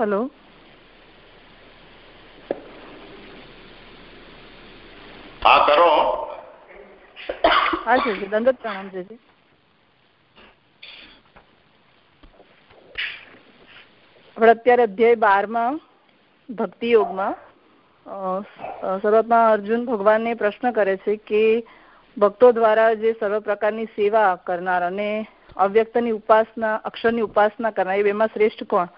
Hello. હા કરો. હા જી દંડત પ્રણામ જીજી આપણે અત્યારે અધ્યાય બારમાં ભક્તિ યોગમાં શરૂઆતમાં અર્જુન ભગવાનને પ્રશ્ન કરે છે કે ભક્તો દ્વારા જે સર્વ પ્રકારની સેવા કરનાર અને અવ્યક્તની ઉપાસના અક્ષરની ઉપાસના કરનાર એ બેમાં શ્રેષ્ઠ કોણ?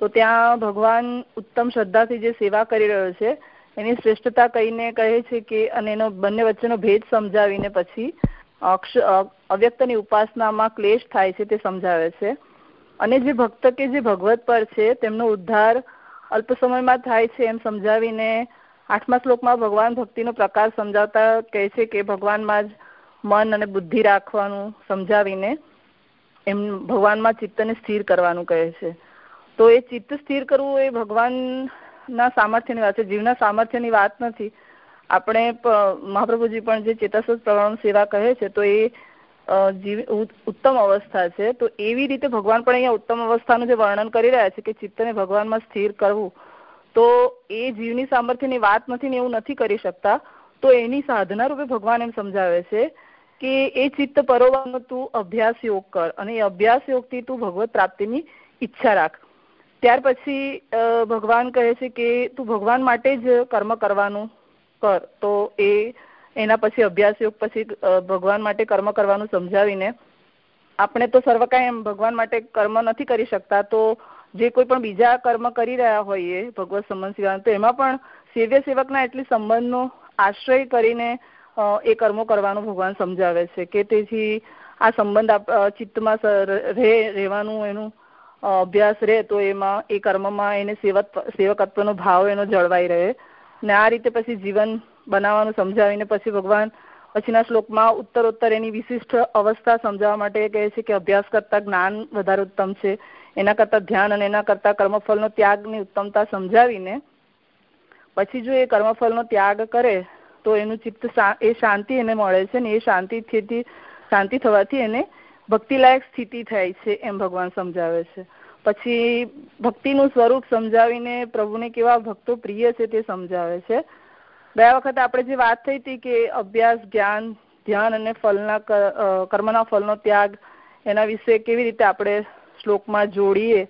તો ત્યાં ભગવાન ઉત્તમ શ્રદ્ધાથી જે સેવા કરી રહ્યો છે, એની શ્રેષ્ઠતા કહીને કહે છે કે, અને એનો બંને વચ્ચેનો ભેદ સમજાવીને પછી અવ્યક્તની ઉપાસનામાં ક્લેશ થાય છે તે સમજાવે છે. અને જે ભક્ત કે જે ભગવત પર છે, તેમનો ઉદ્ધાર અલ્પ સમયમાં થાય છે એમ સમજાવીને આઠમા શ્લોકમાં ભગવાન ભક્તિનો પ્રકાર સમજાવતા કહે છે કે, ભગવાનમાં જ મન અને બુદ્ધિ રાખવાનું સમજાવીને એમ ભગવાનમાં ચિત્તને સ્થિર કરવાનું કહે છે. તો એ ચિત્ત સ્થિર કરવું એ ભગવાનના સામર્થ્યની વાત છે. જીવના સામર્થ્યની વાત નથી. આપણે મહાપ્રભુજી પણ જે ચેતાસત પ્રવાહ સેવા કહે છે, તો એ જીવ ઉત્તમ અવસ્થા છે. તો એવી રીતે ભગવાન પણ અહીંયા ઉત્તમ અવસ્થાનું જે વર્ણન કરી રહ્યા છે કે ચિત્તને ભગવાનમાં સ્થિર કરવું, તો એ જીવની સામર્થ્યની વાત નથી ને એવું નથી કરી શકતા. તો એની સાધના રૂપે ભગવાન એમ સમજાવે છે કે એ ચિત્ત પરોવાનો તું અભ્યાસ યોગ કર અને એ અભ્યાસ યોગથી તું ભગવત પ્રાપ્તિની ઈચ્છા રાખ. ત્યાર પછી ભગવાન કહે છે કે તું ભગવાન માટે જ કર્મ કરવાનું કર. તો એ એના પછી અભ્યાસ યોગ પછી ભગવાન માટે કર્મ કરવાનું સમજાવીને આપણે તો સર્વ કાંઈ એમ ભગવાન માટે કર્મ નથી કરી શકતા, તો જે કોઈ પણ બીજા કર્મ કરી રહ્યા હોઈએ ભગવત સંબંધ સિવાય તો એમાં પણ સેવ્ય સેવકના એટલી સંબંધનો આશ્રય કરીને એ કર્મો કરવાનું ભગવાન સમજાવે છે કે તેથી આ સંબંધ ચિત્તમાં રહે રહેવાનું એનું અભ્યાસ રહે તો એમાં, એ કર્મમાં એને સેવક સેવકત્વનો ભાવ એનો જળવાઈ રહે. ને આ રીતે પછી જીવન બનાવવાનું સમજાવીને પછી ભગવાન પછીના શ્લોકમાં ઉત્તરોત્તર એની વિશિષ્ટ અવસ્થા સમજાવવા માટે કહે છે કે અભ્યાસ કરતા જ્ઞાન વધારે ઉત્તમ છે. એના કરતા ધ્યાન અને એના કરતા કર્મફળનો ત્યાગની ઉત્તમતા સમજાવીને પછી જો એ કર્મફળનો ત્યાગ કરે, તો એનું ચિત્ત એ શાંતિ એને મળે છે ને એ શાંતિથી, શાંતિ થવાથી એને ભક્તિલાયક સ્થિતિ થાય છે એમ ભગવાન સમજાવે છે. પછી ભક્તિનું સ્વરૂપ સમજાવીને પ્રભુને કેવા ભક્તો પ્રિય છે તે સમજાવે છે. ગયા વખતે આપણે જે વાત થઈ હતી કે અભ્યાસ, જ્ઞાન, ધ્યાન અને ફલના કર્મના ફલનો ત્યાગ, એના વિશે કેવી રીતે આપણે શ્લોકમાં જોડીએ,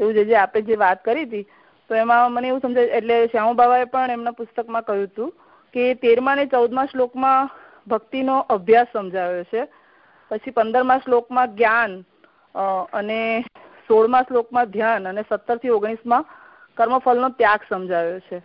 એવું જે આપણે જે વાત કરી હતી, તો એમાં મને એવું સમજાય, એટલે શ્યામુ બાબાએ પણ એમના પુસ્તકમાં કહ્યું હતું કે તેરમા ને ચૌદમા શ્લોકમાં ભક્તિનો અભ્યાસ સમજાવ્યો છે. પછી પંદરમા શ્લોકમાં જ્ઞાન અને સોળમા શ્લોકમાં ધ્યાન અને સત્તરથી ઓગણીસમાં કર્મફળનો ત્યાગ સમજાવ્યો છે.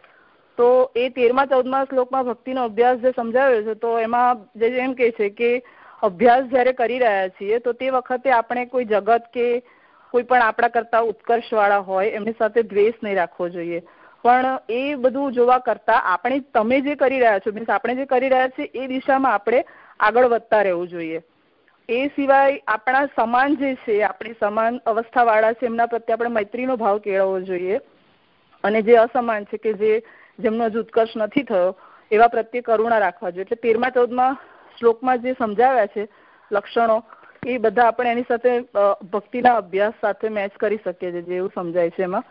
તો એ તેરમા, ચૌદમા શ્લોકમાં ભક્તિનો અભ્યાસ જે સમજાવ્યો છે, તો એમાં જે એમ કે છે કે અભ્યાસ જયારે કરી રહ્યા છીએ, તો તે વખતે આપણે કોઈ જગત કે કોઈ પણ આપણા કરતા ઉત્કર્ષ વાળા હોય, એમની સાથે દ્વેષ નહીં રાખવો જોઈએ. પણ એ બધું જોવા કરતા આપણે, તમે જે કરી રહ્યા છો મીન્સ આપણે જે કરી રહ્યા છીએ, એ દિશામાં આપણે આગળ વધતા રહેવું જોઈએ. એ સિવાય આપણા સમાન જે છે, આપણી સમાન અવસ્થા વાળા છે, એમના પ્રત્યે આપણે મૈત્રીનો ભાવ કેળવવો જોઈએ. અને જે અસમાન છે કે જે, જેમનો હજુ ઉત્કર્ષ નથી થયો, એવા પ્રત્યે કરુણા રાખવા જોઈએ. એટલે તેરમા ચૌદમાં શ્લોકમાં જે સમજાવ્યા છે, લક્ષણો, એ બધા આપણે એની સાથે ભક્તિના અભ્યાસ સાથે મેચ કરી શકીએ છીએ, જેવું સમજાય છે એમાં.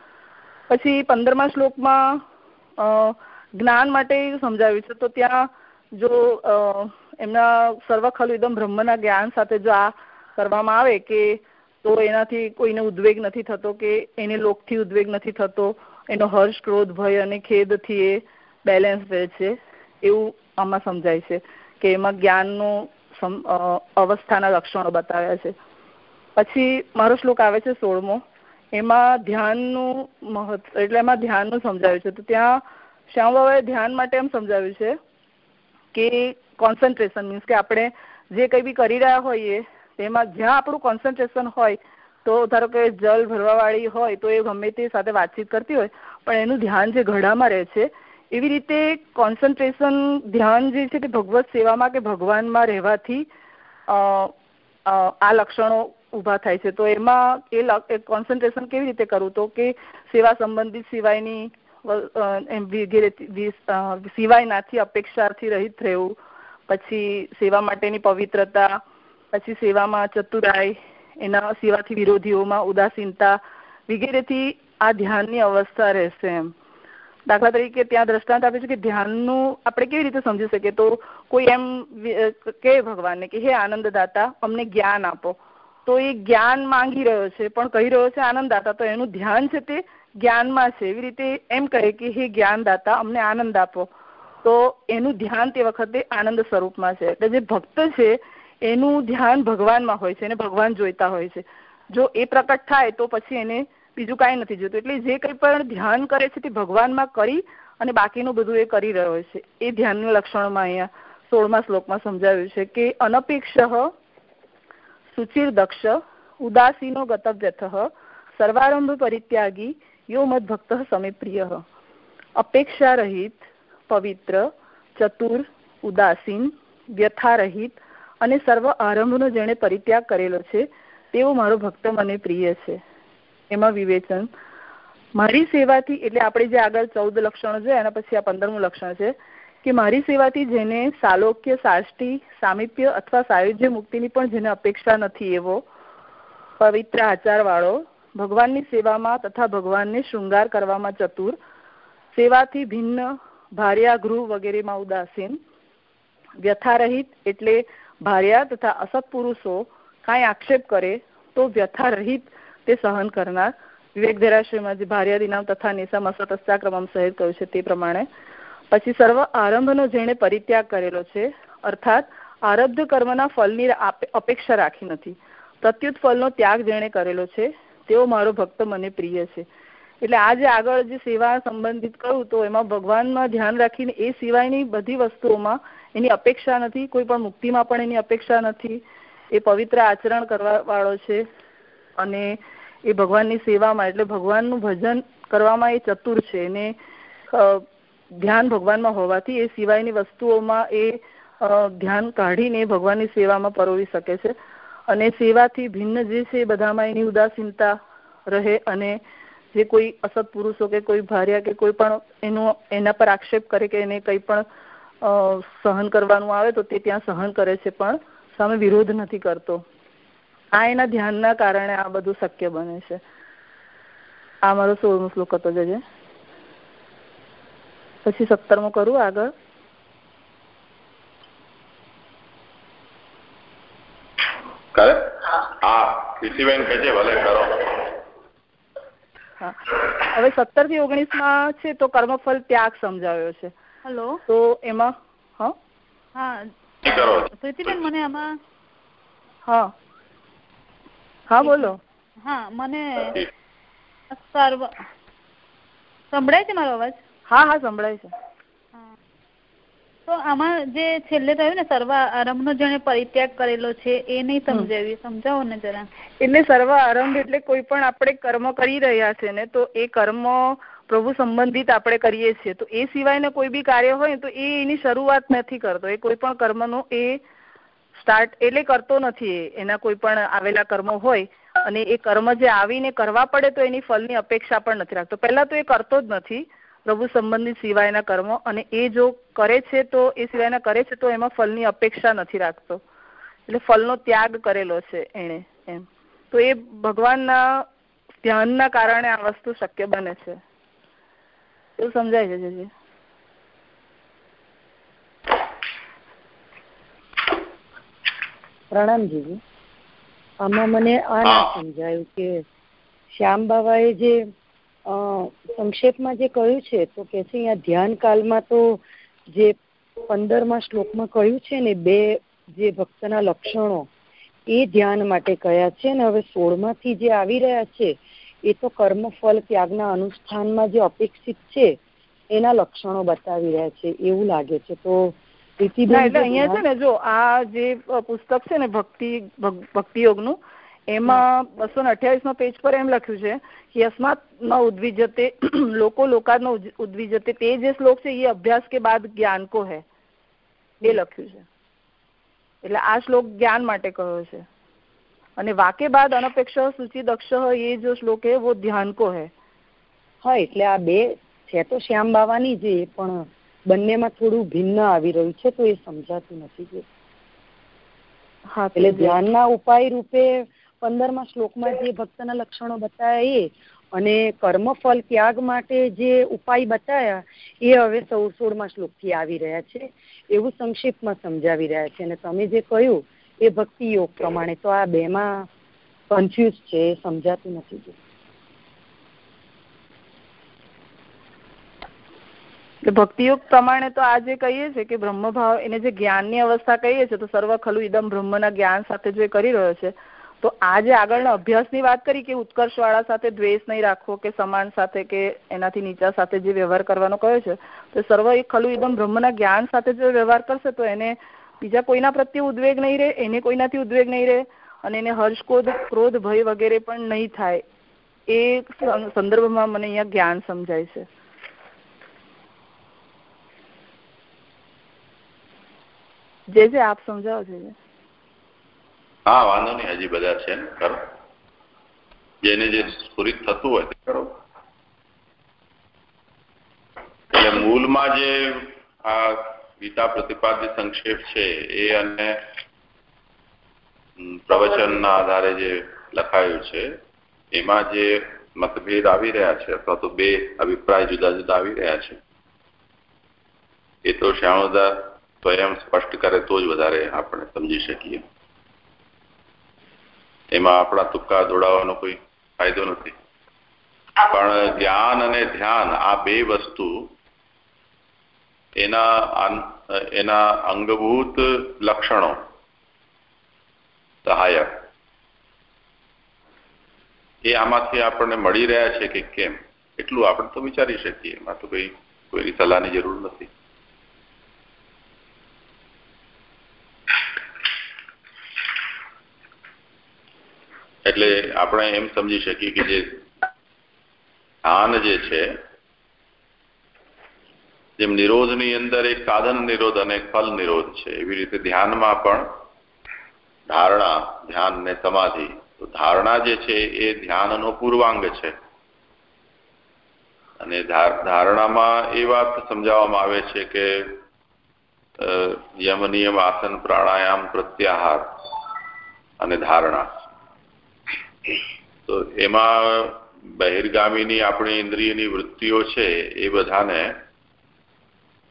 પછી પંદરમા શ્લોકમાં જ્ઞાન માટે સમજાવ્યું છે, તો ત્યાં જો એમના સર્વ ખલુ એકદમ બ્રહ્મના જ્ઞાન સાથે જો આ કરવામાં આવે કે તો એનાથી કોઈને ઉદ્વેગ નથી થતો કે એને લોકથી ઉદ્વેગ નથી થતો, એનો હર્ષ, ક્રોધ, ભય અને ખેદથી એ બેલેન્સ રહે છે, એવું આમાં સમજાય છે કે એમાં જ્ઞાનનું અવસ્થાના લક્ષણો બતાવ્યા છે. પછી મારો શ્લોક આવે છે સોળમો. એમાં ધ્યાનનું મહત્વ, એટલે એમાં ધ્યાનનું સમજાવ્યું છે. તો ત્યાં શ્યામબાબાએ ધ્યાન માટે એમ સમજાવ્યું છે કે કોન્સન્ટ્રેશન મીન્સ કે આપણે જે કંઈ બી કરી રહ્યા હોઈએ, તેમાં જ્યાં આપણું કોન્સન્ટ્રેશન હોય, તો ધારો કે જલ ભરવાવાળી હોય, તો એ ગમે તે સાથે વાતચીત કરતી હોય, પણ એનું ધ્યાન જે ઘડામાં રહે છે, એવી રીતે કોન્સન્ટ્રેશન ધ્યાન જે છે તે ભગવત સેવામાં કે ભગવાનમાં રહેવાથી આ લક્ષણો ઊભા થાય છે. તો એમાં એ કોન્સન્ટ્રેશન કેવી રીતે કરવું? તો કે સેવા સંબંધિત સિવાયની વગેરે સિવાયનાથી અપેક્ષાથી રહિત રહેવું. પછી સેવા માટેની પવિત્રતા, પછી સેવામાં ચતુરાઈ, એના સેવાથી વિરોધીઓમાં ઉદાસીનતા વગેરેથી આ ધ્યાનની અવસ્થા રહેશે એમ. દાખલા તરીકે ત્યાં દ્રષ્ટાંત આપે છે કે ધ્યાનનું આપણે કેવી રીતે સમજી શકીએ? તો કોઈ એમ કે ભગવાનને કે, હે આનંદદાતા, અમને જ્ઞાન આપો. તો એ જ્ઞાન માંગી રહ્યો છે, પણ કહી રહ્યો છે આનંદદાતા, તો એનું ધ્યાન છે તે જ્ઞાનમાં છે. એવી રીતે એમ કહે કે, હે જ્ઞાન દાતા અમને આનંદ આપો. તો એનું ધ્યાન તે વખતે આનંદ સ્વરૂપમાં છે. એટલે જે ભક્ત છે, એનું ધ્યાન ભગવાનમાં હોય છે અને ભગવાન જોઈતા હોય છે. જો એ પ્રકટ થાય, તો પછી એને બીજું કાંઈ નથી જોતું એટલે જે કંઈ પણ ધ્યાન કરે છે, તે ભગવાનમાં કરી અને બાકીનું બધું એ કરી રહ્યો છે. એ ધ્યાનના લક્ષણોમાં અહીંયા સોળમા શ્લોકમાં સમજાવ્યું છે કે, અનપેક્ષ સુચિર દક્ષ ઉદાસીનો ગતવ્યથ સર્વારંભ પરિત્યાગી યો મદ ભક્ત સમે પ્રિય અપેક્ષા પવિત્ર ચતુર ઉદાસીન વ્યથારહિત અને સર્વ આરંભનો જેણે પરિત્યાગ કરેલો છે, તેવો મારો ભક્ત મને પ્રિય છે. એમાં વિવેચન, મારી સેવાથી એટલે આપણે જે આગળ ચૌદ લક્ષણો છે એના પછી આ પંદરમું લક્ષણ છે, કે મારી સેવાથી જેને સાલોક્ય, સાષ્ટી, સામીપ્ય અથવા સાયુજ્ય મુક્તિની પણ જેને અપેક્ષા નથી એવો પવિત્ર આચાર વાળો ભગવાનની સેવામાં તથા ભગવાનને શૃંગાર કરવામાં ચતુર, સેવાથી ભિન્ન ભાર્યા ગૃહ વગેરેમાં ઉદાસીન, વ્યથારહિત એટલે ભાર્યા તથા અસત પુરુષો કાંઈ આક્ષેપ કરે તો વ્યથારહિત તે સહન કરનાર. વિવેક ધરાશ્રીમાં જે ભાર્યાદી નામ તથા નિશા અસતસ્યાક્રમમ સહિત કહ્યું છે તે પ્રમાણે. પછી સર્વ આરંભનો જેણે પરિત્યાગ કરેલો છે, અર્થાત આરબ્ધ કર્મના ફળની અપેક્ષા રાખી નથી. પ્રત્યુત ફળનો ત્યાગ જેણે કરેલો છે તેઓ મારો ભક્ત મને પ્રિય છે. એટલે આજે આગળ જે સેવા સંબંધિત કહું તો એમાં ભગવાનમાં ધ્યાન રાખીને એ સિવાયની બધી વસ્તુઓમાં એની અપેક્ષા નથી, કોઈ પણ મુક્તિમાં પણ એની અપેક્ષા નથી. એ પવિત્ર આચરણ કરવા છે અને એ ભગવાનની સેવામાં, એટલે ભગવાનનું ભજન કરવામાં એ ચતુર છે. એને ધ્યાન ભગવાનમાં હોવાથી એ સિવાયની વસ્તુઓમાં એ ધ્યાન કાઢીને ભગવાનની સેવામાં પરોવી શકે છે. અને સેવાથી ભિન્ન જે છે બધામાં એની ઉદાસીનતા રહે અને જે કોઈ અસત પુરુષો કે કોઈ ભાર્યા કે કોઈ પણ એનો, એના પર આક્ષેપ કરે કે એને કંઈ પણ સહન કરવાનું આવે તો તે ત્યાં સહન કરે છે, પણ સામે વિરોધ નથી કરતો. આ એના ધ્યાનના કારણે આ બધું શક્ય બને છે. આ મારો સોળમો શ્લોક હતો જજે પછી સત્તરમો કરું આગળ. હવે સત્તરથી ઓગણીસમાં છે તો કર્મફલ ત્યાગ સમજાવ્યો છે. હેલો? તો એમાં હા? પ્રીતિબેન મને આમાં હા. હા બોલો. હા મને સર્વ સંભળાય છે મારો અવાજ? હા હા સંભળાય છે. તો આમાં જે છેલ્લે થયું ને સર્વ આરંભ નો જેને પરિત્યાગ કરેલો છે એ નહીં સમજાવી સમજાવો ને જરા. એટલે સર્વ આરંભ એટલે કોઈ પણ આપણે કર્મ કરી રહ્યા છે ને તો એ કર્મ પ્રભુ સંબંધિત આપણે કરીએ છીએ. તો એ સિવાયના કોઈ બી કાર્ય હોય તો એ એની શરૂઆત નથી કરતો. એ કોઈ પણ કર્મનો એ સ્ટાર્ટ એટલે કરતો નથી એના કોઈ પણ આવેલા કર્મ હોય અને એ કર્મ જે આવીને કરવા પડે તો એની ફળની અપેક્ષા પણ નથી રાખતો. પહેલા તો એ કરતો જ નથી. પ્રભુ સંબંધિત સિવાયના કર્મો અને એ જો કરે છે તો એ સિવાયના કરે છે તો એમાં ફલની અપેક્ષા નથી રાખતો. એટલે ફલનો ત્યાગ કરેલો છે એણે એમ. તો એ ભગવાનના ધ્યાનના કારણે આ વસ્તુ શક્ય બને છે. એવું સમજાય છે જજી? પ્રણામજી આમાં મને આ ના સમજાયું કે શ્યામ બાબાએ જે સંક્ષેપમાં જે કહ્યું છે તો કે છે અહીંયા ધ્યાન કાલમાં તો જે પંદરમાં શ્લોકમાં કહ્યું છે ને બે જે ભક્તના લક્ષણો એ ધ્યાન માટે કયા છે ને હવે સોળમાંથી જે આવી રહ્યા છે એ તો કર્મફળ ત્યાગના અનુષ્ઠાનમાં જે અપેક્ષિત છે એના લક્ષણો બતાવી રહ્યા છે એવું લાગે છે. તો અહીંયા છે ને જો આ જે પુસ્તક છે ને ભક્તિ ભક્તિ યોગનું એમાં બસો ને અઠ્યાવીસ પેજ પર એમ લખ્યું છે કે અસ્માત ન ઉદ્વિજતે લોકો લોકાદ નો ઉદ્વિજતે. તે જે શ્લોક છે એ અભ્યાસ કે બાદ જ્ઞાન કો હે. એ લખ્યું છે. એટલે આ શ્લોક જ્ઞાન માટે કહ્યો છે. અને વાકે બાદ અનપેક્ષ સૂચિ દક્ષ એ જો શ્લોક હે વો ધ્યાન કો હે. હા એટલે આ બે છે તો શ્યામ બાવાની જે પણ બંનેમાં થોડું ભિન્ન આવી રહ્યું છે તો એ સમજાતું નથી હા એટલે ધ્યાનના ઉપાય રૂપે પંદરમા શ્લોકમાં જે ભક્તના લક્ષણો બતાવ્યા એ અને કર્મફલ ત્યાગ માટે જે ઉપાય બતાવ્યા એ હવે સોળ સોળમાં શ્લોકથી આવી રહ્યા છે. એવું સંક્ષિપ્તમાં સમજાવી રહ્યા છે. અને તમે જે કહ્યું, એ ભક્તિ યોગ પ્રમાણે. તો આ બેમાં કન્ફ્યુઝ છે સમજાતું નથી ભક્તિયોગ પ્રમાણે તો આજે કહીએ છે કે બ્રહ્મભાવ, એને જે જ્ઞાનની અવસ્થા કહીએ છીએ તો સર્વ ખલુ ઇદમ બ્રહ્મના જ્ઞાન સાથે જો કરી રહ્યો છે તો આજે આગળના અભ્યાસની વાત કરી કે ઉત્કર્ષ વાળા સાથે દ્વેષ નહીં રાખવો કે સમાન સાથે કે એનાથી નીચા સાથે જે વ્યવહાર કરવાનો કહ્યો છે, તો સર્વ એક ખલું એકદમ બ્રહ્મના જ્ઞાન સાથે જો વ્યવહાર કરશે તો એને બીજા કોઈના પ્રત્યે ઉદ્વેગ નહીં રહે, એને કોઈનાથી ઉદ્વેગ નહીં રહે અને એને હર્ષ, ક્રોધ ક્રોધ, ભય વગેરે પણ નહીં થાય. એ સંદર્ભમાં મને અહીંયા જ્ઞાન સમજાય છે. જે જે આપ સમજાવો છો હા, વાંધો નહીં, હજી બધા છે. ને કરો. જેને જે સ્ફુરિત થતું હોય તે કરો. એટલે મૂળમાં જે આ ગીતા પ્રતિપાદ્ય સંક્ષેપ છે, એ અને પ્રવચનના આધારે જે લખાયું છે, એમાં જે મતભેદ આવી રહ્યા છે, અથવા તો બે અભિપ્રાય જુદા જુદા આવી રહ્યા છે, એ તો શ્યામોદાર સ્વયં સ્પષ્ટ કરે તો જ વધારે આપણે સમજી શકીએ. એમાં આપણા તુક્કા દોડાવવાનો કોઈ ફાયદો નથી. પણ જ્ઞાન અને ધ્યાન, આ બે વસ્તુ એના એના અંગભૂત લક્ષણો સહાયક. એ આમાંથી આપણને મળી રહ્યા છે કે કેમ? એટલું આપણે તો વિચારી શકીએ. એમાં તો કોઈ, કોઈની સલાહની જરૂર નથી. એટલે આપણે એમ સમજી શકીએ કે જે ધ્યાન જે છે, જેમ નિરોધની અંદર એક સાધન નિરોધ અને ફલ નિરોધ છે. એવી રીતે ધ્યાનમાં પણ ધારણા, ધ્યાન ને સમાધિ. તો ધારણા જે છે એ ધ્યાનનો પૂર્વાંગ છે. અને ધારણામાં એ વાત સમજાવવામાં આવે છે કે યમ આસન પ્રાણાયામ પ્રત્યાહાર અને ધારણા. તો એમાં બહિર્ગામીની આપણી ઇન્દ્રિયની વૃત્તિઓ છે એ બધાને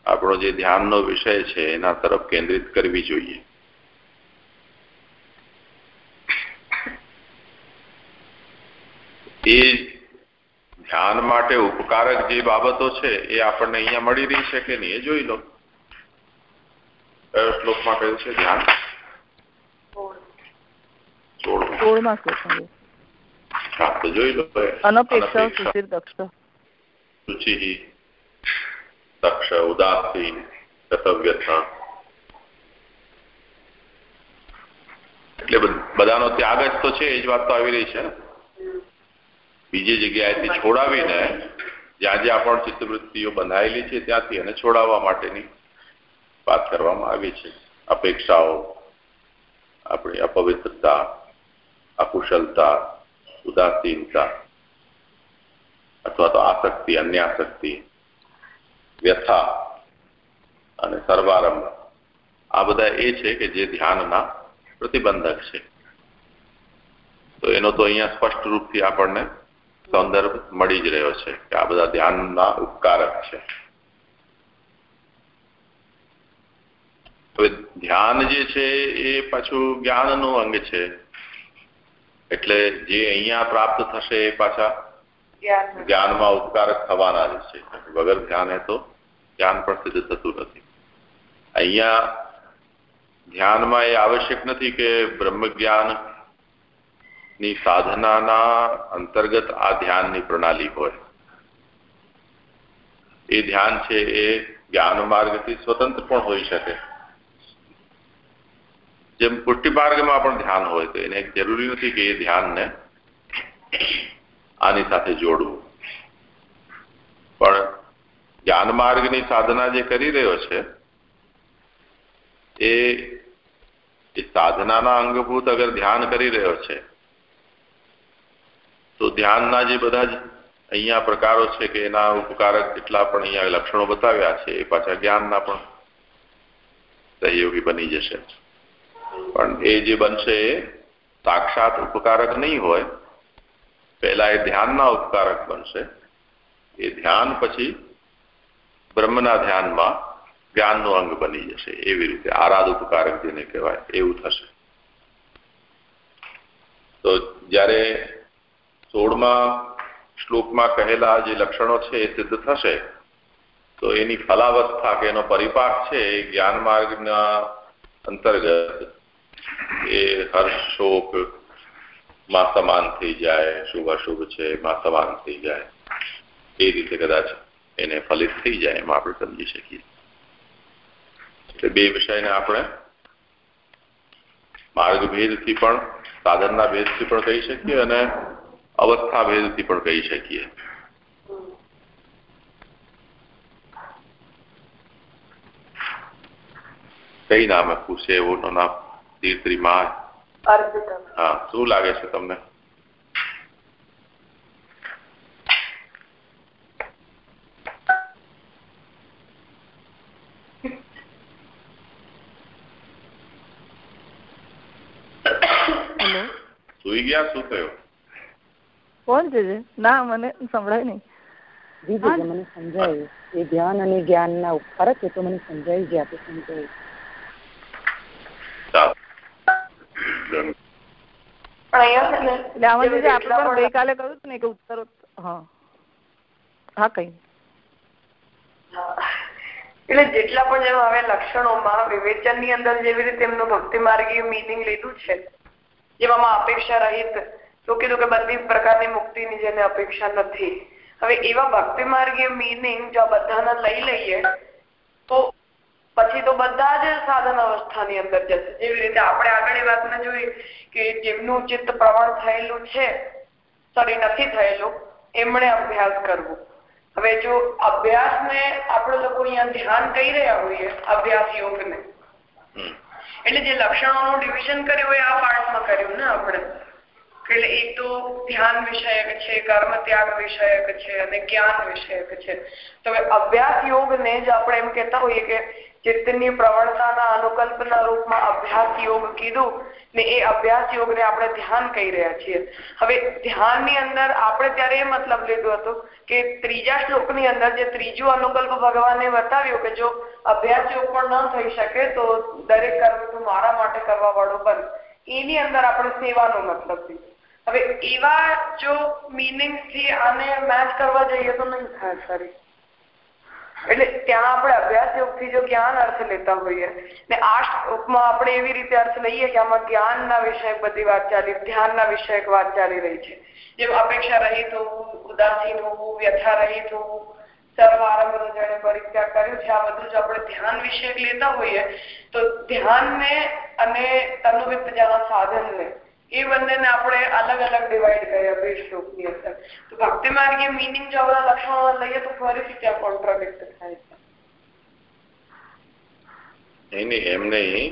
આપણો જે ધ્યાનનો વિષય છે એના તરફ કેન્દ્રિત કરવી જોઈએ. એ ધ્યાન માટે ઉપકારક જે બાબતો છે એ આપણને અહીંયા મળી રહી છે કે નહીં એ જોઈ લો. કયો શ્લોકમાં કહ્યું છે ધ્યાન? સોળમાં. હા તો જોઈ લો અનપેક્ષા દક્ષ. ઉદાસીન કર્તવ્યતા એટલે બધાનો ત્યાગ જ તો છે એ જ વાત તો આવી રહી છે. બીજી જગ્યાએથી છોડાવીને જ્યાં જ્યાં પણ ચિત્તવૃત્તિઓ બંધાયેલી છે ત્યાંથી એને છોડાવવા માટેની વાત કરવામાં આવી છે. અપેક્ષાઓ આપણી અપવિત્રતા અકુશલતા ઉદાસીનતા અથવા તો આસક્તિ અન્ય વ્યથા અને સર્વારંભ આ બધા એ છે કે જે ધ્યાનના પ્રતિબંધક છે। તો એનો તો અહીંયા સ્પષ્ટ રૂપથી આપણને સંદર્ભ મળી જ રહ્યો છે કે આ બધા ધ્યાનના ઉપકારક છે। હવે ધ્યાન જે છે એ પાછું જ્ઞાનનું અંગ છે। એટલે જે અહીંયા પ્રાપ્ત થશે એ પાછા જ્ઞાનમાં ઉપકારક થવાના જ છે. વગર ધ્યાને તો જ્ઞાન પણ સિદ્ધ થતું નથી. અહીંયા ધ્યાનમાં એ આવશ્યક નથી કે બ્રહ્મ જ્ઞાનની સાધનાના અંતર્ગત આ ધ્યાનની પ્રણાલી હોય. એ ધ્યાન છે એ જ્ઞાન માર્ગથી સ્વતંત્ર પણ હોઈ શકે. જેમ પુષ્ટિ માર્ગમાં પણ ધ્યાન હોય તો એને જરૂરી નથી કે એ ધ્યાનને આની સાથે જોડવું. પણ જ્ઞાન માર્ગની સાધના જે કરી રહ્યો છે એ સાધનાના અંગભૂત અગર ધ્યાન કરી રહ્યો છે, તો ધ્યાનના જે બધા જ અહીંયા પ્રકારો છે કે એના ઉપકારક જેટલા પણ અહીંયા લક્ષણો બતાવ્યા છે, એ પાછા જ્ઞાનના પણ સહયોગી બની જશે. પણ એ જે બનશે સાક્ષાત ઉપકારક નહીં હોય. પહેલા એ ધ્યાનના ઉપકારક બનશે. એ ધ્યાન પછી બ્રહ્મના ધ્યાનમાં જ્ઞાનનું અંગ બની જશે. એવી રીતે આરાધ ઉપકારક જેને કહેવાય એવું થશે. તો જ્યારે સોળમાં શ્લોકમાં કહેલા જે લક્ષણો છે એ સિદ્ધ થશે, તો એની ફલાવસ્થા કે એનો પરિપાક છે એ જ્ઞાન માર્ગના અંતર્ગત એ હર્ષ, શોકમાં સમાન થઈ જાય, શુભ, અશુભ છે એમાં સમાન થઈ જાય. એ રીતે કદાચ એને ફલિત થઈ જાય એમાં આપણે સમજી શકીએ. એટલે બે વિષયને આપણે માર્ગ ભેદથી પણ, સાધનના ભેદથી પણ કહી શકીએ અને અવસ્થા ભેદથી પણ કહી શકીએ. કઈ નામે પૂછે એવું નામ? તીર્થરી માં હા શું લાગે છે તમને? સુઈ ગયા? શું થયું? કોણ છે ના મને સંભળાય નહીં. મને સમજાયું એ ધ્યાન અને જ્ઞાન ના ફરક એ તો મને સમજાવી ગયા તો સમજાયું. એટલે આમાં આપણે પણ ગઈકાલે કહ્યું ને કે ઉત્તર હા. હા કઈ એટલે જેટલા પણ જેમ હવે લક્ષણોમાં વિવેચનની અંદર જેવી રીતે એમનું ભક્તિ માર્ગીય મિનિંગ લીધું છે જેવામાં અપેક્ષા રહિત તો કીધું કે બધી પ્રકારની મુક્તિની જેને અપેક્ષા નથી. હવે એવા ભક્તિ માર્ગીય મિનિંગ જો બધાના લઈ લઈએ તો પછી તો બધા જ સાધન અવસ્થાની અંદર જશે. જેવી રીતે આપણે આગળ એ વાતને જોઈ કે જેમનું ચિત્ત પ્રવણ થયેલું છે સોરી નથી થયેલું એમણે અભ્યાસ કરવો. હવે જો અભ્યાસને આપણે લોકો અહીંયા ધ્યાન કહી રહ્યા હોઈએ અભ્યાસ યોગને. એટલે જે લક્ષણોનું ડિવિઝન કર્યું હોય આ પાઠમાં કર્યું ને આપણે? એટલે એક તો ધ્યાન વિષયક છે કર્મ ત્યાગ વિષયક છે અને જ્ઞાન વિષયક છે. તો અભ્યાસ યોગને જ આપણે એમ કહેતા હોઈએ કે ચિત્તની પ્રવણતાના અનુકલ્પના રૂપમાં અભ્યાસ યોગ કીધું ને એ અભ્યાસ યોગને આપણે ધ્યાન કહી રહ્યા છીએ. હવે ધ્યાનની અંદર આપણે ત્યારે એ મતલબ લીધો હતો કે ત્રીજા શ્લોકની અંદર જે ત્રીજું અનુકલ્પ ભગવાને બતાવ્યું કે જો અભ્યાસ યોગ પણ ન થઈ શકે તો દરેક કર્મ તું મારા માટે કરવા વાળો બન એની અંદર આપણે સેવાનો મતલબ લીધો. હવે એવા જો મિનિંગથી આને મેચ કરવા જઈએ તો નહીં થાય સારી એટલે ત્યાં આપણે અભ્યાસ યોગથી જો જ્ઞાન અર્થ લેતા હોઈએ, ને આ શ્લોકમાં આપણે એવી રીતે અર્થ લઈએ કે આમાં જ્ઞાનના વિષયક બધી વાત ચાલી, ધ્યાનના વિષયક વાત ચાલી રહી છે. જેમ અપેક્ષા રહિત હોવું, ઉદાસીન હોવું, વ્યથા હોવું, સર્વ આરંભનો જેણે પરિત્યાગ કર્યો બધું જો આપણે ધ્યાન વિષયક લેતા હોઈએ, તો ધ્યાનને અને તનુવિત્ત જેવા સાધનને એ બંનેને આપણે અલગ અલગ ડિવાઈડ કર્યા બે શ્લોકની અંદર તો ભક્તિ માર્ગીય મિનિંગ જો બધા લક્ષણો લઈએ તો ફરીથી ત્યાં કોન્ટ્રાડિક્ટ થાય છે નહીં એમ નહીં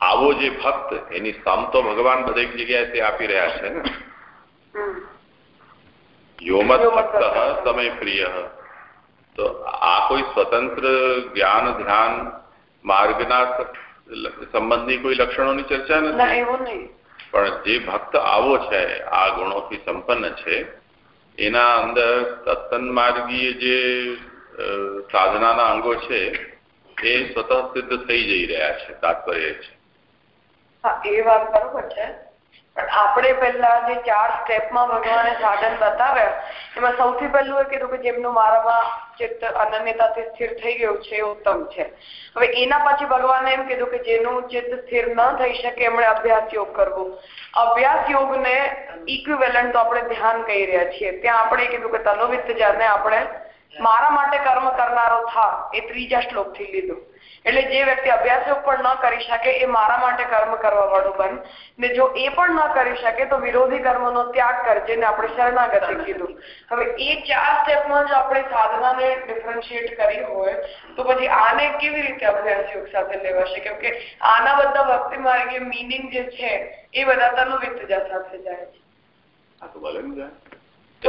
આવો જે ભક્ત એની સમ તો ભગવાન દરેક જગ્યાએ તે આપી રહ્યા છે ને યોમત ભક્ત સમય પ્રિય તો આ કોઈ સ્વતંત્ર જ્ઞાન ધ્યાન માર્ગના સંબંધી કોઈ લક્ષણોની ચર્ચા નથી? પણ જે ભક્ત આવો છે આ ગુણોથી સંપન્ન છે એના અંદર સત્સંગ માર્ગીય જે સાધનાના અંગો છે એ સ્વતઃ સિદ્ધ થઈ જઈ રહ્યા છે તાત્પર્ય છે. હા એ વાત બરોબર છે. પણ આપણે પહેલા જે ચાર સ્ટેપમાં ભગવાને સાધન બતાવ્યા એમાં સૌથી પહેલું એ કીધું કે જેમનું મારામાં ચિત્ત અનન્યતાથી સ્થિર થઈ ગયું છે, એ ઉત્તમ છે. હવે એના પછી ભગવાને એમ કીધું કે જેનું ચિત્ત સ્થિર ન થઈ શકે, એમણે અભ્યાસ યોગ કરવો. અભ્યાસ યોગને ઇક્વિવેલન્ટ તો આપણે ધ્યાન કહી રહ્યા છીએ. ત્યાં આપણે કીધું કે તનોવિત્ત જાને આપણે મારા માટે કર્મ કરનારો થા એ ત્રીજા શ્લોકથી લીધું. એટલે જે વ્યક્તિ અભ્યાસ પણ ન કરી શકે એ મારા માટે કર્મ કરવા વાળું બન. ને જો એ પણ ન કરી શકે તો વિરોધી કર્મનો ત્યાગ કરજે ને આપણે શરણાગતિ કીધું. હવે એ ચાર સ્ટેપમાં જો આપણે સાધનાને ડિફરન્શિએટ કરી હોય, તો પછી આને કેવી રીતે અભ્યાસ યોગ સાથે લેવાશે? કેમ કે આના બધા ભક્તિ માર્ગે મિનિંગ જે છે, એ બધા તનુ વિત્તજા સાથે જાય છે. આ તો ભલે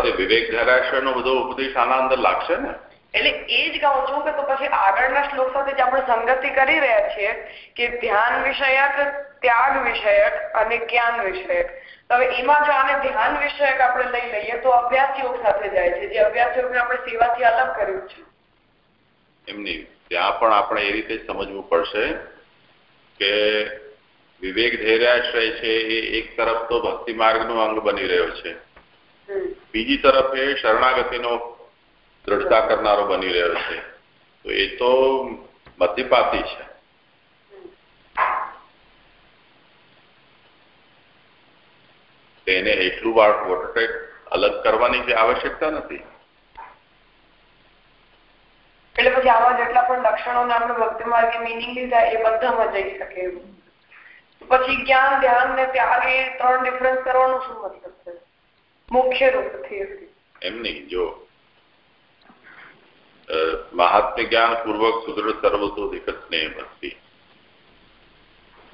ને વિવેક ધારાશય નો બધો ઉપદેશ આના અંદર લાગશે ને? એટલે એ જ કહું છું કે તો પછી આગળના શ્લોક સાથે જે આપણે સંગતિ કરી રહ્યા છીએ કે ધ્યાન વિષયક ત્યાગ વિષયક અને જ્ઞાન વિષયક. હવે એમાં જો આને ધ્યાન વિષયક આપણે લઈ લઈએ તો અભ્યાસ યોગ સાથે જાય છે જે અભ્યાસ આપણે સેવાથી અલગ કર્યું છે. એમની ત્યાં પણ આપણે એ રીતે સમજવું પડશે કે વિવેક ધૈર્યાશ્રય છે એ એક તરફ તો ભક્તિ માર્ગનો અંગ બની રહ્યો છે. બીજી તરફ એ શરણાગતિનો દ્રઢતા કરનારો બની રહ્યો છે. તો એ તો મધ્યપાતી છે. તેને એટલું વોટરટેક અલગ કરવાની જે આવશ્યકતા નથી. એટલે પછી આવા જેટલા પણ લક્ષણોને આપણે ભક્તિ માર્ગે મિનિંગ લીધા એ બધામાં જઈ શકે એવું પછી જ્ઞાન, ધ્યાન ને ત્યાગ એ ત્રણ ડિફરન્સ કરવાનું શું મતલબ છે? મુખ્ય રૂપથી એમ નહીં જો. મહાત્મ્ય જ્ઞાન પૂર્વક સુદૃઢ સર્વતો એક સ્નેહ ભક્તિ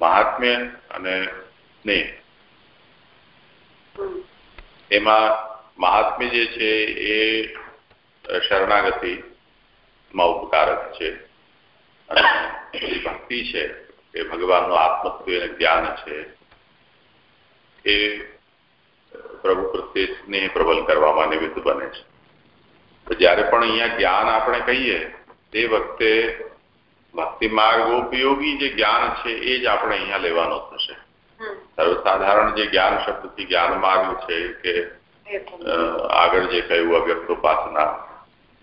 મહાત્મ્ય અને સ્નેહ એમાં મહાત્મ્ય જે છે એ શરણાગતિ માં ઉપકારક છે. અને ભક્તિ છે એ ભગવાનનું આત્મત્વ અને જ્ઞાન છે. એ પ્રભુ પ્રત્યે સ્નેહ પ્રબલ કરવામાં નિમિત્ત બને છે. તો જ્યારે પણ અહીંયા જ્ઞાન આપણે કહીએ તે વખતે ભક્તિ માર્ગોપયોગી જે જ્ઞાન છે એ જ આપણે અહીંયા લેવાનો થશે. સર્વસાધારણ જે જ્ઞાન શબ્દથી જ્ઞાન માર્ગ છે કે આગળ જે કહ્યું અવ્યક્તોપાસના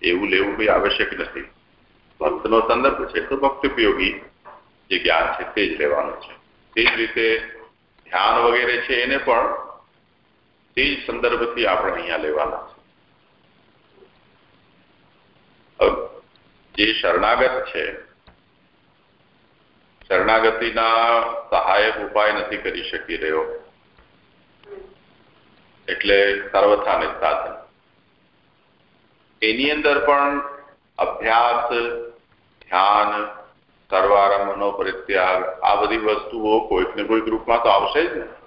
એવું લેવું કોઈ આવશ્યક નથી. ભક્તનો સંદર્ભ છે તો ભક્તિ ઉપયોગી જે જ્ઞાન છે તે જ લેવાનું છે. તે જ રીતે ધ્યાન વગેરે છે એને પણ તે જ સંદર્ભથી આપણે અહીંયા લેવાના છે. જે શરણાગત છે, શરણાગતિના સહાયક ઉપાય નથી કરી શકી રહ્યો. એટલે સર્વથાને સાધન એની અંદર પણ અભ્યાસ, ધ્યાન, સર્વારંભનો પરિત્યાગ, આ બધી વસ્તુઓ કોઈક ને કોઈક રૂપમાં તો આવશે જ ને.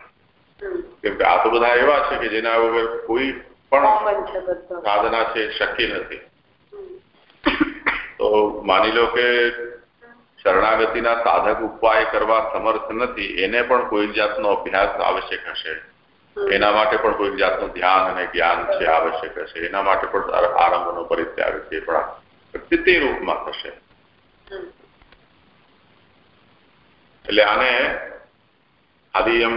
કેમ કે આ તો બધા એવા છે કે જેના વગર કોઈ પણ સાધના છે શક્ય નથી. તો માની લો કે શરણાગતિના સાધક ઉપાય કરવા સમર્થ નથી એને પણ કોઈ જાતનો અભ્યાસ આવશ્યક હશે. એના માટે પણ કોઈ જાતનું ધ્યાન અને જ્ઞાન છે આવશ્યક હશે. એના માટે પણ આરંભનો પરિત્યાગ છે પણ તે રૂપમાં થશે. એટલે આને આદિ એમ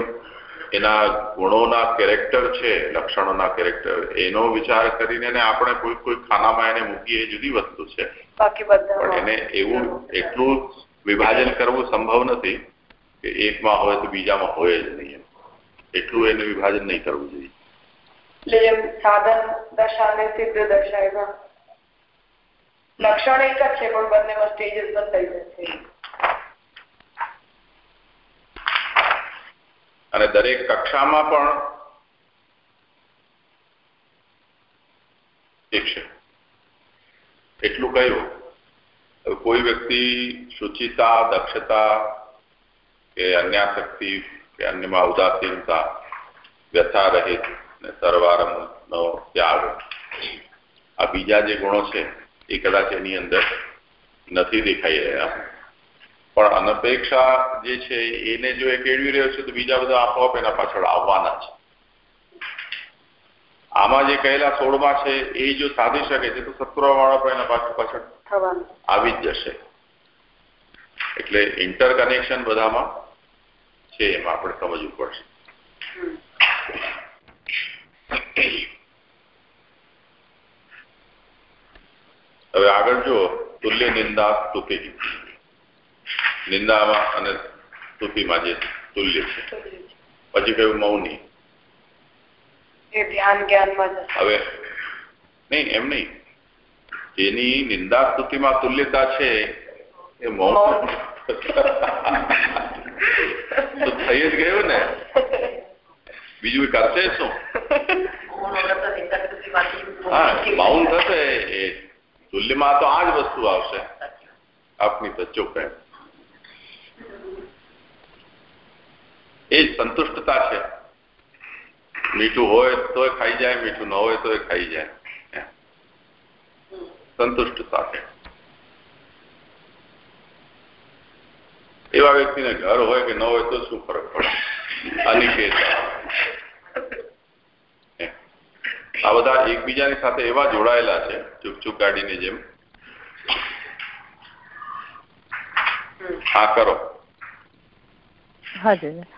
એના ગુણોના કેરેક્ટર છે લક્ષણોના કેરેક્ટર એનો વિચાર કરીને આપણે કોઈ કોઈ ખાનામાં એને મૂકીએ એ જુદી વસ્તુ છે. પણ એને એવું એટલું વિભાજન કરવું સંભવ નથી કે એકમાં હોય તો બીજામાં હોય જ નહીં એટલું એને વિભાજન નહીં કરવું જોઈએ. એટલે જેમ સાધન દશા અને સિદ્ધ દશા લક્ષણ એક જ છે પણ બંનેમાં સ્ટેજીસ બદલાઈ થઈ છે. અને દરેક કક્ષામાં પણ એક છે. એટલું કહ્યું. કોઈ વ્યક્તિ શુચિતા, દક્ષતા કે અન્યાશક્તિ કે અન્યમાં ઉદાસીનતા, વ્યથા રહિત ને સર્વારંભનો ત્યાગ. આ બીજા જે ગુણો છે એ કદાચ એની અંદર નથી દેખાઈ રહ્યા. પણ અનપેક્ષા જે છે એને જો એ કેળવી રહ્યો છે તો બીજા બધા આપોઆપ એના પાછળ આવવાના છે. આમાં જે કહેલા સોળમાં છે એ જો સાધી શકે છે તો સત્તરો વાળા પણ એના પાછળ પાછળ આવી જ જશે. એટલે ઇન્ટરકનેક્શન બધામાં છે એમાં આપણે સમજવું પડશે. હવે આગળ જો તુલ્ય નિંદા સ્તુતિ નિંદામાં અને સ્તુતિમાં જે તુલ્ય છે. પછી કયું મૌની. હવે નહીં એમ નહીં. જેની નિંદા સ્તુતિમાં તુલ્યતા છે એ મૌન. તો થઈ જ ગયું ને. બીજું કરશે શું? હા મૌન થશે એ. તુલ્યમાં તો આ જ વસ્તુ આવશે. આપની તો ચૂપ એમ એ જ સંતુષ્ટતા છે. મીઠું હોય તો ખાઈ જાય, મીઠું ન હોય તો ખાઈ જાય. એવા વ્યક્તિને ઘર હોય કે ન હોય તો શું ફરક પડે? આ બધા એકબીજાની સાથે એવા જોડાયેલા છે ચૂકચૂક ગાડીની જેમ. હા, કરો. હાજી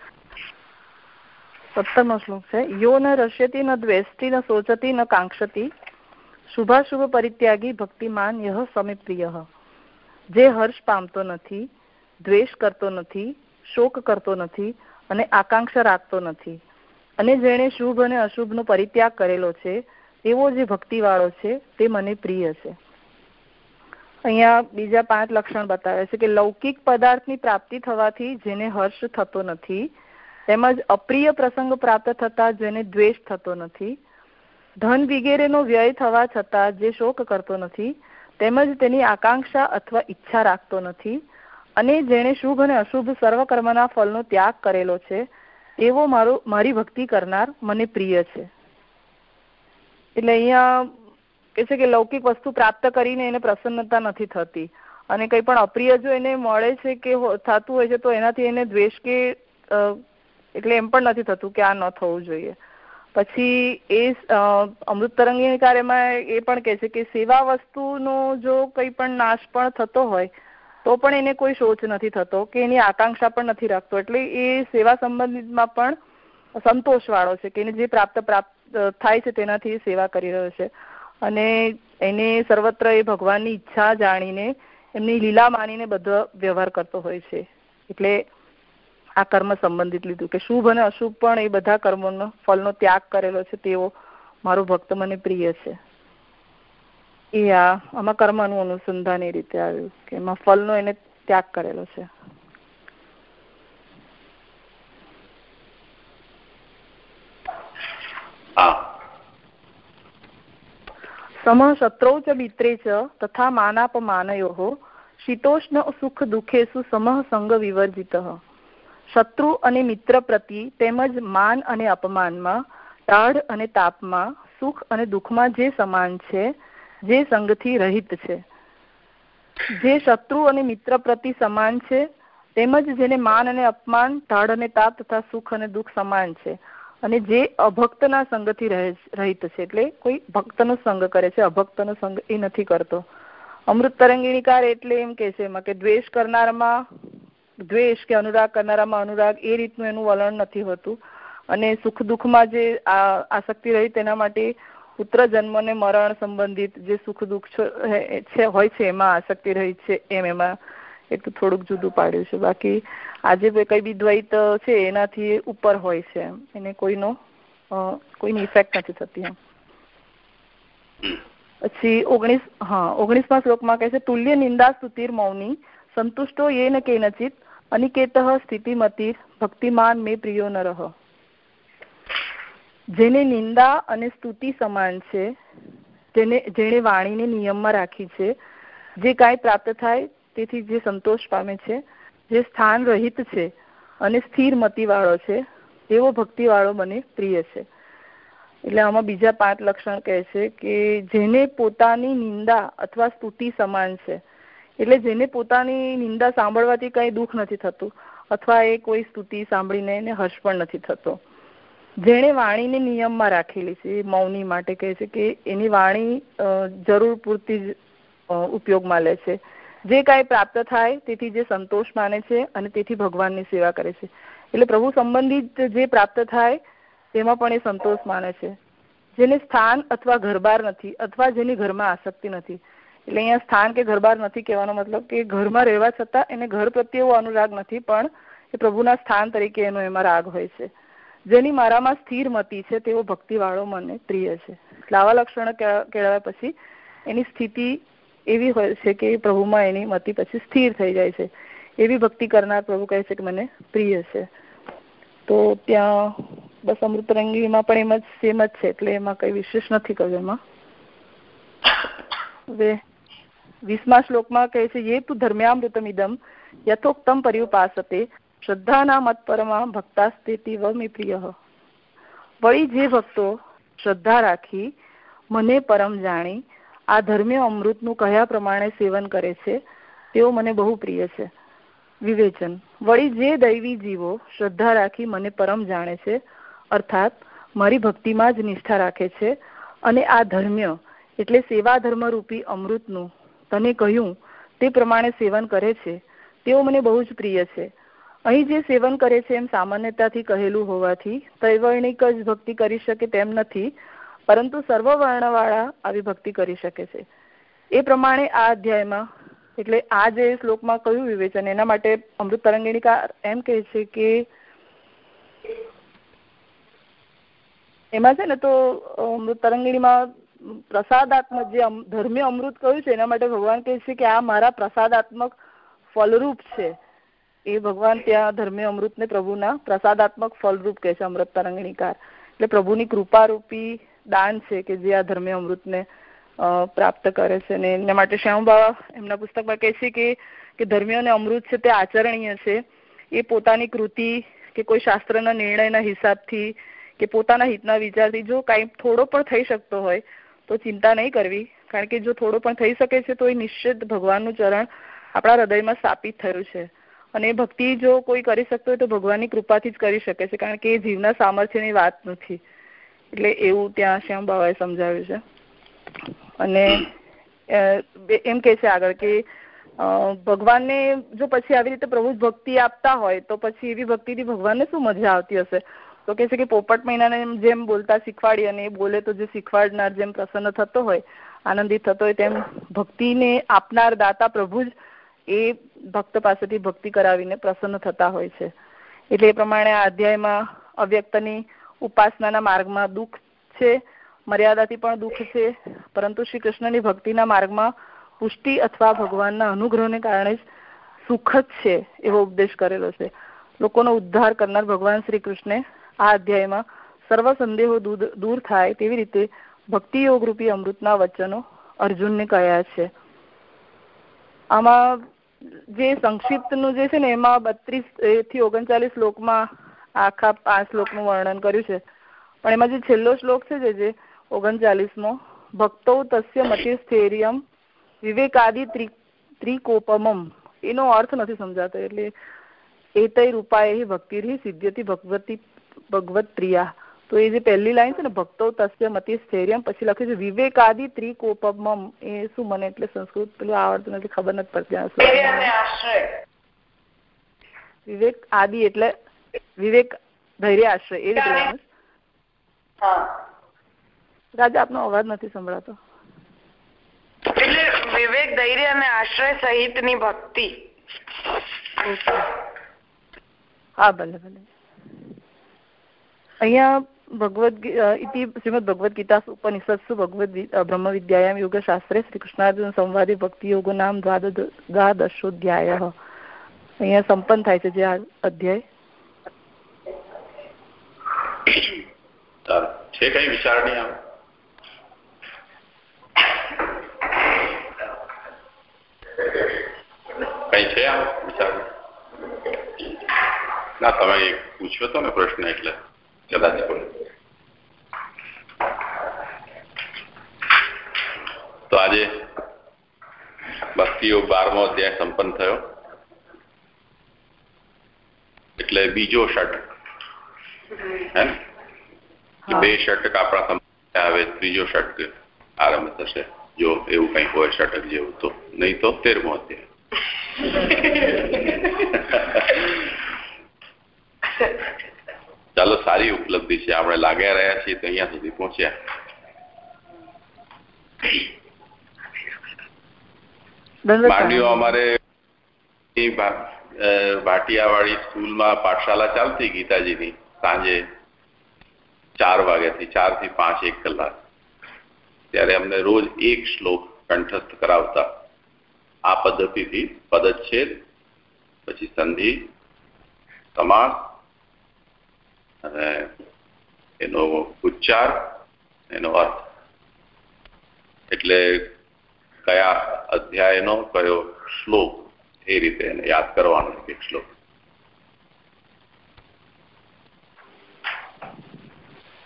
સત્તરમો શ્લોક છે યો ન રશ્યતી ન દ્વેષ્ટિ ન સોચતી, ન કાંક્ષતી. શુભાશુભ પરિત્યાગી ભક્તિમાન યહ સમીપ્રિય. જે હર્ષ પામતો નથી, દ્વેષ કરતો નથી, શોક કરતો નથી અને આકાંક્ષા રાખતો નથી. અને જેણે શુભ અને અશુભનો પરિત્યાગ કરેલો છે, એવો જે ભક્તિવાળો છે, તે મને પ્રિય છે. અહીંયા બીજા પાંચ લક્ષણ બતાવે છે કે લૌકિક પદાર્થની પ્રાપ્તિ થવાથી જેને હર્ષ થતો નથી તેમજ અપ્રિય પ્રસંગ પ્રાપ્ત થતા જેને દ્વેષ થતો નથી, ધન વિગેરેનો વ્યય થવા છતાં જે શોક કરતો નથી, તેમજ તેની આકાંક્ષા અથવા ઈચ્છા રાખતો નથી, અને જેણે શુભ અને અશુભ સર્વ કર્મના ફળનો ત્યાગ કરેલો છે, એવો મારો, મારી ભક્તિ કરનાર મને પ્રિય છે. એટલે અહીંયા કે છે કે લૌકિક વસ્તુ પ્રાપ્ત કરીને એને પ્રસન્નતા નથી થતી, અને કંઈ પણ અપ્રિય જો એને મળે છે કે થતું હોય છે તો એનાથી એને દ્વેષ કે એટલે એમ પણ નથી થતું કે આ ન થવું જોઈએ. પછી એ અમૃત તરંગીની કાર્યમાં એ પણ કહે છે કે સેવા વસ્તુનો જો કંઈ પણ નાશ પણ થતો હોય, તો પણ એને કોઈ શોચ નથી થતો કે એની આકાંક્ષા પણ નથી રાખતો. એટલે એ સેવા સંબંધિતમાં પણ સંતોષ વાળો છે કે એને જે પ્રાપ્ત પ્રાપ્ત થાય છે તેનાથી સેવા કરી રહ્યો છે. અને એને સર્વત્ર એ ભગવાનની ઈચ્છા જાણીને એમની લીલા માનીને બધો વ્યવહાર કરતો હોય છે. એટલે આ કર્મ સંબંધિત લીધું કે શુભ અને અશુભ પણ એ બધા કર્મોનો ફલનો ત્યાગ કરેલો છે તેવો મારો ભક્ત મને પ્રિય છે. એ આ આમાં કર્મનું અનુસંધાન એ રીતે આવ્યું કે એમાં ફલનો એને ત્યાગ કરેલો છે. સમ શત્રૌ ચ મિત્રે ચ તથા માનાપમાનયો શીતોષ્ણ સુખ દુઃખેસુ સમઃ સંગ વિવર્જિત. શત્રુ અને મિત્ર પ્રતિ તેમજ માન અને અપમાનમાં, ટાઢ અને તાપમાં, સુખ અને દુઃખમાં જે સમાન છે, જે સંગથી રહિત છે. જે શત્રુ અને મિત્ર પ્રતિ સમાન છે, તેમજ જેને માન અને અપમાન, ટાઢ અને તાપ તથા સુખ અને દુઃખ સમાન છે. અને જે અભક્તના સંગથી રહિત છે. એટલે કોઈ ભક્તનો સંગ કરે છે, અભક્તનો સંગ એ નથી કરતો. અમૃત તરંગીણીકાર એટલે એમ કે છે કે દ્વેષ કરનારમાં દ્વેષ કે અનુરાગ કરનારામાં અનુરાગ, એ રીતનું એનું વલણ નથી હોતું. અને સુખ દુઃખમાં જે આસક્તિ રહી તેના માટે પુત્ર જન્મ ને મરણ સંબંધિત જે સુખ દુઃખ છે હોય છે, એમાં આસક્તિ રહી છે, એમ એમાં એટલું થોડુંક જુદું પાડ્યું છે. બાકી આજે કઈ બી દ્વૈત છે, એનાથી ઉપર હોય છે. એને કોઈનો કોઈની ઇફેક્ટ નથી થતી એમ. પછી ઓગણીસ, હા, ઓગણીસમાં શ્લોકમાં કહે છે, તુલ્ય નિંદા સ્તુતિર મૌની સંતુષ્ટો એ ને કે કેનચિત અનિકેત સ્થિતિમતી ભક્તિમાન મે પ્રિયો ન રહ જેને નિંદા અને સ્તુતિ સમાન છે જેને જેણે વાણીને નિયમમાં રાખી છે જે કાંઈ પ્રાપ્ત થાય તેથી જે સંતોષ પામે છે, જે સ્થાન રહિત છે અને સ્થિર મતિવાળો છે, એવો ભક્તિવાળો મને પ્રિય છે. એટલે આમાં બીજા પાંચ લક્ષણ કહે છે કે જેને પોતાની નિંદા અથવા સ્તુતિ સમાન છે એટલે જેને પોતાની નિંદા સાંભળવાથી કઈ દુઃખ નથી થતું, અથવા એ કોઈ સ્તુતિ સાંભળીને એને હર્ષ પણ નથી થતો. જેણે વાણીને નિયમમાં રાખેલી છે મૌની માટે કહે છે કે એની વાણી જરૂર પૂરતી જ ઉપયોગમાં લે છે. જે કાંઈ પ્રાપ્ત થાય તેથી જે સંતોષ માને છે અને તેથી ભગવાનની સેવા કરે છે. એટલે પ્રભુ સંબંધિત જે પ્રાપ્ત થાય, તેમાં પણ એ સંતોષ માને છે. જેને સ્થાન અથવા ઘરબાર નથી, અથવા જેની ઘરમાં આસક્તિ નથી એટલે અહીંયા સ્થાન કે ઘરબાર નથી કહેવાનો મતલબ કે ઘરમાં રહેવા છતાં એને ઘર પ્રત્યે એવો અનુરાગ નથી, પણ એ પ્રભુના સ્થાન તરીકે એનો એમાં રાગ હોય છે. જેની મારામાં સ્થિર મતી છે તેવો ભક્તિવાળો મને પ્રિય છે. એટલે આવા લક્ષણો કેળવ્યા પછી એની સ્થિતિ એવી હોય છે કે પ્રભુમાં એની મતી પછી સ્થિર થઈ જાય છે. એવી ભક્તિ કરનાર પ્રભુ કહે છે કે મને પ્રિય છે. તો ત્યાં બસ અમૃતરંગીમાં પણ એમ જ, સેમ જ છે, એટલે એમાં કઈ વિશેષ નથી કહ્યું એમાં. હવે વીસમા શ્લોકમાં કહે છે યે તું ધર્મ્યામૃતમ ઇદમ યથોક્તમ પર્યુપાસતે શ્રદ્ધાના મત પरमा ભક્તા ભક્તાસ્તેતી વમી પ્રિય વળી જે ભક્તો શ્રદ્ધા રાખી મને પરમ જાણી આ ધર્મ્ય અમૃતનું કયા પ્રમાણે સેવન કરે છે, તેઓ મને બહુ પ્રિય છે. વિવેચન. વળી જે દૈવી જીવો શ્રદ્ધા રાખી મને પરમ જાણે છે, અર્થાત મારી ભક્તિમાં જ નિષ્ઠા રાખે છે, અને આ ધર્મ્ય એટલે સેવા ધર્મરૂપી અમૃતનું તને કહ્યું તે પ્રમાણે સેવન કરે છે. તેઓ મને બહુ જ પ્રિય છે. અહીં જે સેવન કરે છે એમ સામાન્યતાથી કહેલું હોવાથી તૈવર્ણિક જ ભક્તિ કરી શકે તેમ નથી, પરંતુ સર્વવર્ણવાળા આવી ભક્તિ કરી શકે છે. એ પ્રમાણે આ અધ્યાયમાં, એટલે આ જે શ્લોકમાં કયું વિવેચન, એના માટે અમૃત તરંગીણીકા એમ કહે છે કે એમાં છે ને તો અમૃત તરંગીણીમાં પ્રસાદાત્મક જે ધર્મીય અમૃત કહ્યું છે, એના માટે ભગવાન કહે છે કે આ મારા પ્રસાદાત્મક ફલરૂપ છે. એ ભગવાન ત્યાં ધર્મીય અમૃતને પ્રભુના પ્રસાદાત્મક ફલરૂપ કહે છે, અમૃત તરંગણીકાર. એટલે પ્રભુની કૃપારૂપી દાન છે કે જે આ ધર્મીય અમૃતને પ્રાપ્ત કરે છે અને એમના માટે શ્યામબાવા એમના પુસ્તકમાં કહે છે કે કે ધર્મીઓને અમૃત છે તે આચરણીય છે. એ પોતાની કૃતિ કે કોઈ શાસ્ત્રના નિર્ણયના હિસાબથી કે પોતાના હિતના વિચારથી જો કાંઈ થોડો પણ થઈ શકતો હોય તો ચિંતા નહીં કરવી. કારણ કે જો થોડો પણ થઈ શકે છે તો એ નિશ્ચિત ભગવાનનું ચરણ આપણા હૃદયમાં સ્થાપિત થયું છે. અને ભક્તિ જો કોઈ કરી શકતો હોય તો ભગવાનની કૃપાથી જ કરી શકે છે. કારણ કે એ જીવના સામર્થ્યની વાત નથી. એટલે એવું ત્યાં શ્યામ બાબાએ સમજાવ્યું છે. અને એમ કે છે આગળ કે ભગવાનને જો પછી આવી રીતે પ્રભુ ભક્તિ આપતા હોય તો પછી એવી ભક્તિથી ભગવાનને શું મજા આવતી હશે? તો કે છે કે પોપટ મહિનાને જેમ બોલતા શીખવાડી અને એ બોલે તો જે શીખવાડનાર જેમ પ્રસન્ન થતો હોય, આનંદિત થતો હોય, તેમ ભક્તિને આપનાર દાતા પ્રભુ જ એ ભક્ત પાસેથી ભક્તિ કરાવીને પ્રસન્ન થતા હોય છે. એટલે એ પ્રમાણે આ અધ્યાયમાં અવ્યક્તની ઉપાસનાના માર્ગમાં દુઃખ છે, મર્યાદાથી પણ દુઃખ છે, પરંતુ શ્રી કૃષ્ણની ભક્તિના માર્ગમાં પુષ્ટિ અથવા ભગવાનના અનુગ્રહને કારણે જ સુખ જ છે એવો ઉપદેશ કરેલો છે. લોકોનો ઉદ્ધાર કરનાર ભગવાન શ્રી કૃષ્ણે આ અધ્યાયમાં સર્વ સંદેહો દૂર થાય તેવી રીતે ભક્તિ યોગ રૂપી અમૃતના વચનો અર્જુનને કહ્યા છે. આમાં જે સંક્ષિપ્તનું જે છે ને એમાં બત્રીસથી ઓગણચાલીસ શ્લોકમાં આખા પાંચ શ્લોકનું વર્ણન કર્યું છે. પણ એમાં જે છેલ્લો શ્લોક છે જે ઓગણચાલીસમો, ભક્તો તસ્ય મતિસ્થેરિયમ વિવેકાદિ ત્રિકોપમમ. એનો અર્થ નથી સમજાતો એટલે એ તય રૂપાએ ભક્તિ સિદ્ધ્યથી ભગવતી ભગવત પ્રિયા. તો એ જે પહેલી લાઈન છે ને ભક્તો તસ્ય મતિ સ્થૈર્યમ પછી લખ્યું છે વિવેકાદિ ત્રિકોપમમ. એ શું મને એટલે સંસ્કૃત પેલું આવડતું નથી ખબર નથી પડતી વિવેક આદિ એટલે વિવેક ધૈર્ય આશ્રય એ રીતે રાજા આપનો અવાજ નથી સંભળાતો. એટલે વિવેક ધૈર્ય અને આશ્રય સહિતની ભક્તિ હા ભલે ભલે. અહીંયા ભગવદ ઇતિ શ્રીમદ ભગવદ ગીતા ઉપનિષત્સુ ભગવદ બ્રહ્મ વિદ્યાયામ યોગ શાસ્ત્રે શ્રી કૃષ્ણાર્જુન સંવાદી ભક્તિ યોગો નામ દ્વાદશોધ્યાય. અહીંયા સંપન્ન થાય છે જે આ અધ્યાય. છે કઈ વિચારણી આમ? કઈ છે આમ વિચાર? ના, તમે પૂછ્યો તો ને પ્રશ્ન એટલે. કદાચ તો આજે ભક્તિઓ બારમો અધ્યાય સંપન્ન થયો. એટલે બીજો ષટક હે? બે ષટક આપણા આવે ત્રીજો ષટક આરંભ થશે. જો એવું કઈ હોય ષટક જેવું તો. નહીં તો તેરમો અધ્યાય. છે. આપણે લાગ્યા રહ્યા છીએ તો અહીંયા સુધી પહોંચ્યા. માંડવીઓ અમારે ભાટિયાવાળી સ્કૂલમાં પાઠશાળા ચાલતી ગીતાજીની સાંજે ચાર વાગ્યાથી ચારથી પાંચ એક કલાક. ત્યારે અમને રોજ એક શ્લોક કંઠસ્થ કરાવતા. આ પદ્ધતિથી પદચ્છેદ પછી સંધિ સમાસ અને એનો ઉચ્ચાર, એનો અર્થ. એટલે કયા અધ્યાયનો કયો શ્લોક એ રીતે એને યાદ કરવાનો એક શ્લોક.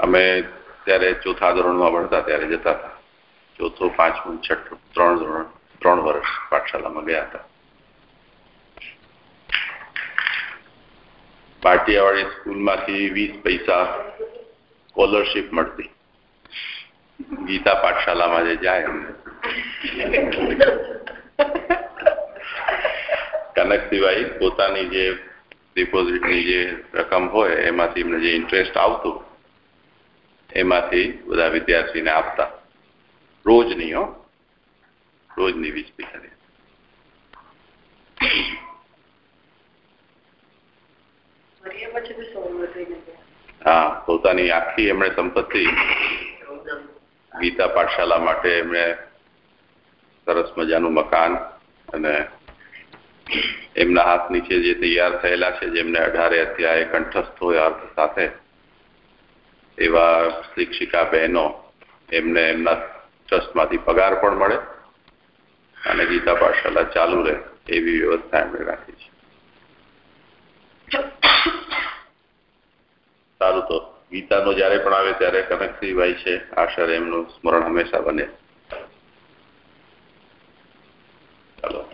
અમે ત્યારે ચોથા ધોરણમાં ભણતા ત્યારે જતા હતા. ચોથો, પાંચમું, છઠ્ઠું, ત્રણ ધોરણ, ત્રણ વર્ષ પાઠશાલામાં ગયા હતા. પાટિયાવાડી સ્કૂલમાંથી વીસ પૈસા સ્કોલરશીપ મળતી. ગીતા પાઠશાલામાં જે જાય કનક સિવાય પોતાની જે ડિપોઝિટની જે રકમ હોય, એમાંથી એમને જે ઇન્ટરેસ્ટ આવતું, એમાંથી બધા વિદ્યાર્થીને આપતા. રોજની, હો. રોજની વીસ પૈસાની હા, પોતાની આખી એમણે સંપત્તિ ગીતા પાઠશાલા માટે એમણે સરસ મજાનું મકાન અને એમના હાથ નીચે જે તૈયાર થયેલા છે જેમને અઢારે અધ્યાય કંઠસ્થ હોય અર્થ સાથે, એવા શિક્ષિકા બહેનો એમને એમના ટ્રસ્ટમાંથી પગાર પણ મળે અને ગીતા પાઠશાલા ચાલુ રહે એવી વ્યવસ્થા એમણે રાખી છે. સારું તો ગીતાનો જ્યારે પણ આવે ત્યારે કનકસિંહભાઈ છે આશર એમનું સ્મરણ હંમેશા બને. ચાલો